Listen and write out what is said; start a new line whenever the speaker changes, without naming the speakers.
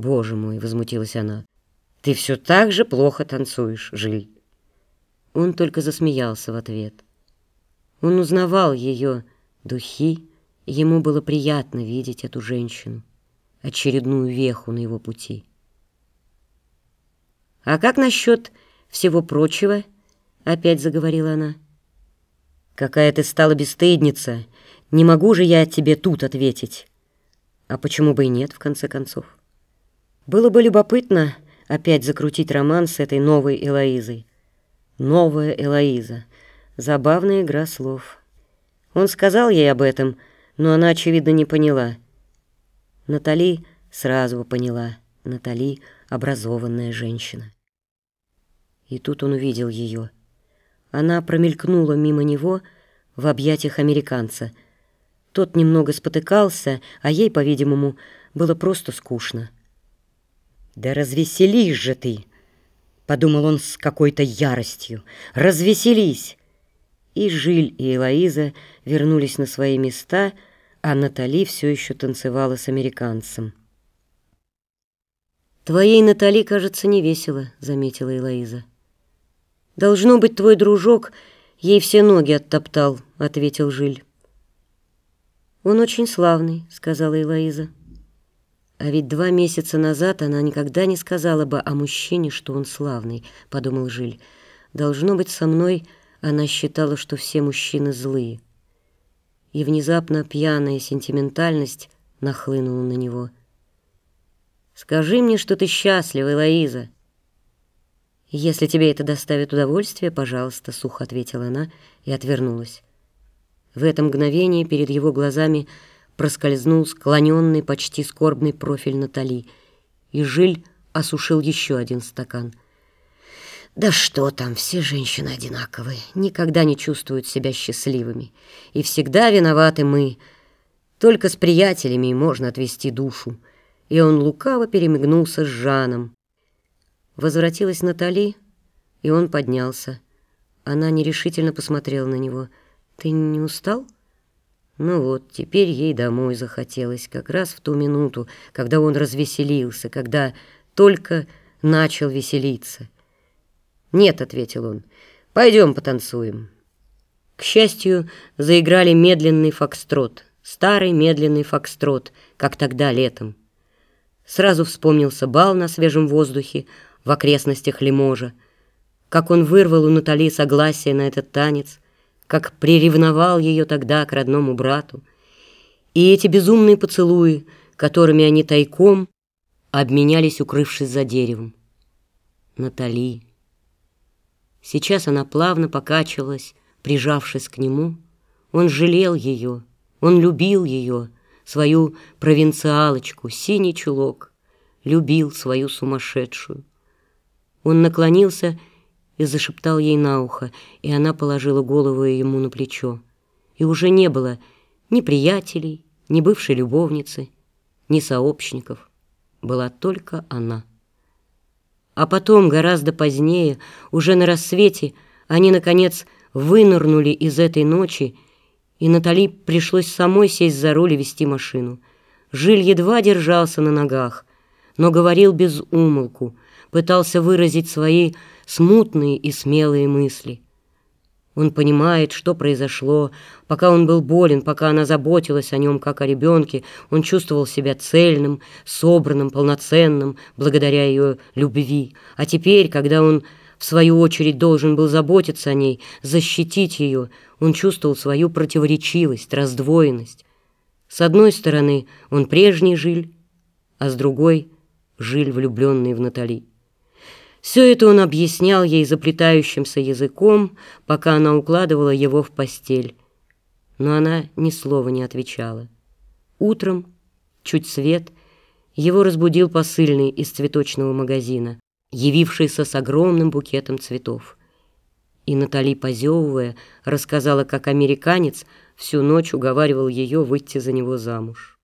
«Боже мой!» — возмутилась она. «Ты все так же плохо танцуешь, Жиль!» Он только засмеялся в ответ. Он узнавал ее духи, ему было приятно видеть эту женщину, очередную веху на его пути. «А как насчет всего прочего?» — опять заговорила она. «Какая ты стала бесстыдница! Не могу же я тебе тут ответить!» «А почему бы и нет, в конце концов?» Было бы любопытно опять закрутить роман с этой новой Элоизой. Новая Элоиза. Забавная игра слов. Он сказал ей об этом, но она, очевидно, не поняла. Натали сразу поняла. Натали — образованная женщина. И тут он увидел ее. Она промелькнула мимо него в объятиях американца. Тот немного спотыкался, а ей, по-видимому, было просто скучно. «Да развеселись же ты!» — подумал он с какой-то яростью. «Развеселись!» И Жиль, и Элоиза вернулись на свои места, а Натали все еще танцевала с американцем. «Твоей Натали, кажется, не весело», — заметила Элоиза. «Должно быть, твой дружок ей все ноги оттоптал», — ответил Жиль. «Он очень славный», — сказала Элоиза. А ведь два месяца назад она никогда не сказала бы о мужчине, что он славный, подумал Жиль. Должно быть, со мной она считала, что все мужчины злые. И внезапно пьяная сентиментальность нахлынула на него. «Скажи мне, что ты счастлива, Элоиза!» «Если тебе это доставит удовольствие, пожалуйста», — сухо ответила она и отвернулась. В это мгновение перед его глазами проскользнул склоненный, почти скорбный профиль Натали, и Жиль осушил еще один стакан. Да что там, все женщины одинаковые, никогда не чувствуют себя счастливыми, и всегда виноваты мы. Только с приятелями можно отвести душу. И он лукаво перемигнулся с Жаном. Возвратилась Натали, и он поднялся. Она нерешительно посмотрела на него. «Ты не устал?» Ну вот, теперь ей домой захотелось, как раз в ту минуту, когда он развеселился, когда только начал веселиться. «Нет», — ответил он, — «пойдем потанцуем». К счастью, заиграли медленный фокстрот, старый медленный фокстрот, как тогда летом. Сразу вспомнился бал на свежем воздухе в окрестностях Лиможа, как он вырвал у Натали согласие на этот танец — как приревновал ее тогда к родному брату, и эти безумные поцелуи, которыми они тайком обменялись, укрывшись за деревом. Натали. Сейчас она плавно покачивалась, прижавшись к нему. Он жалел ее, он любил ее, свою провинциалочку, синий чулок, любил свою сумасшедшую. Он наклонился и зашептал ей на ухо, и она положила голову ему на плечо. И уже не было ни приятелей, ни бывшей любовницы, ни сообщников. Была только она. А потом, гораздо позднее, уже на рассвете, они, наконец, вынырнули из этой ночи, и Натали пришлось самой сесть за руль и вести машину. Жиль едва держался на ногах, но говорил без умолку, пытался выразить свои смутные и смелые мысли. Он понимает, что произошло. Пока он был болен, пока она заботилась о нем, как о ребенке, он чувствовал себя цельным, собранным, полноценным, благодаря ее любви. А теперь, когда он, в свою очередь, должен был заботиться о ней, защитить ее, он чувствовал свою противоречивость, раздвоенность. С одной стороны, он прежний Жиль, а с другой — Жиль, влюбленный в Натали. Все это он объяснял ей заплетающимся языком, пока она укладывала его в постель. Но она ни слова не отвечала. Утром, чуть свет, его разбудил посыльный из цветочного магазина, явившийся с огромным букетом цветов. И Натали, позевывая, рассказала, как американец всю ночь уговаривал ее выйти за него замуж.